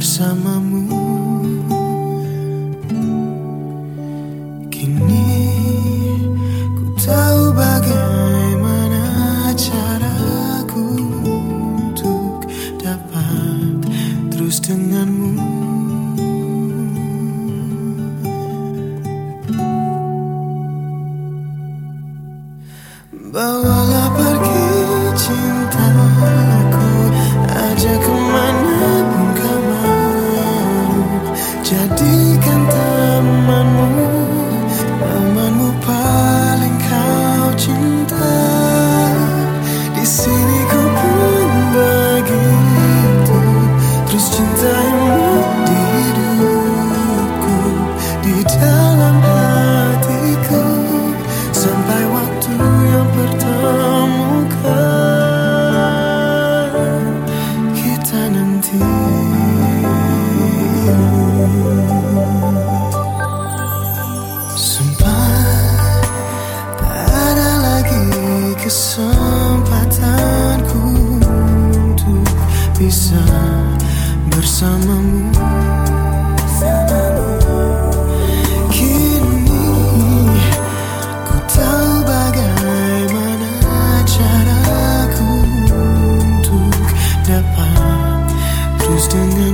bersamamu. Kini ku tahu bagaimana caraku Untuk dapat terus denganmu. Bawa kesempatanku untuk bisa bersamamu. Kini ku tahu bagaimana cara ku untuk dapat terus dengar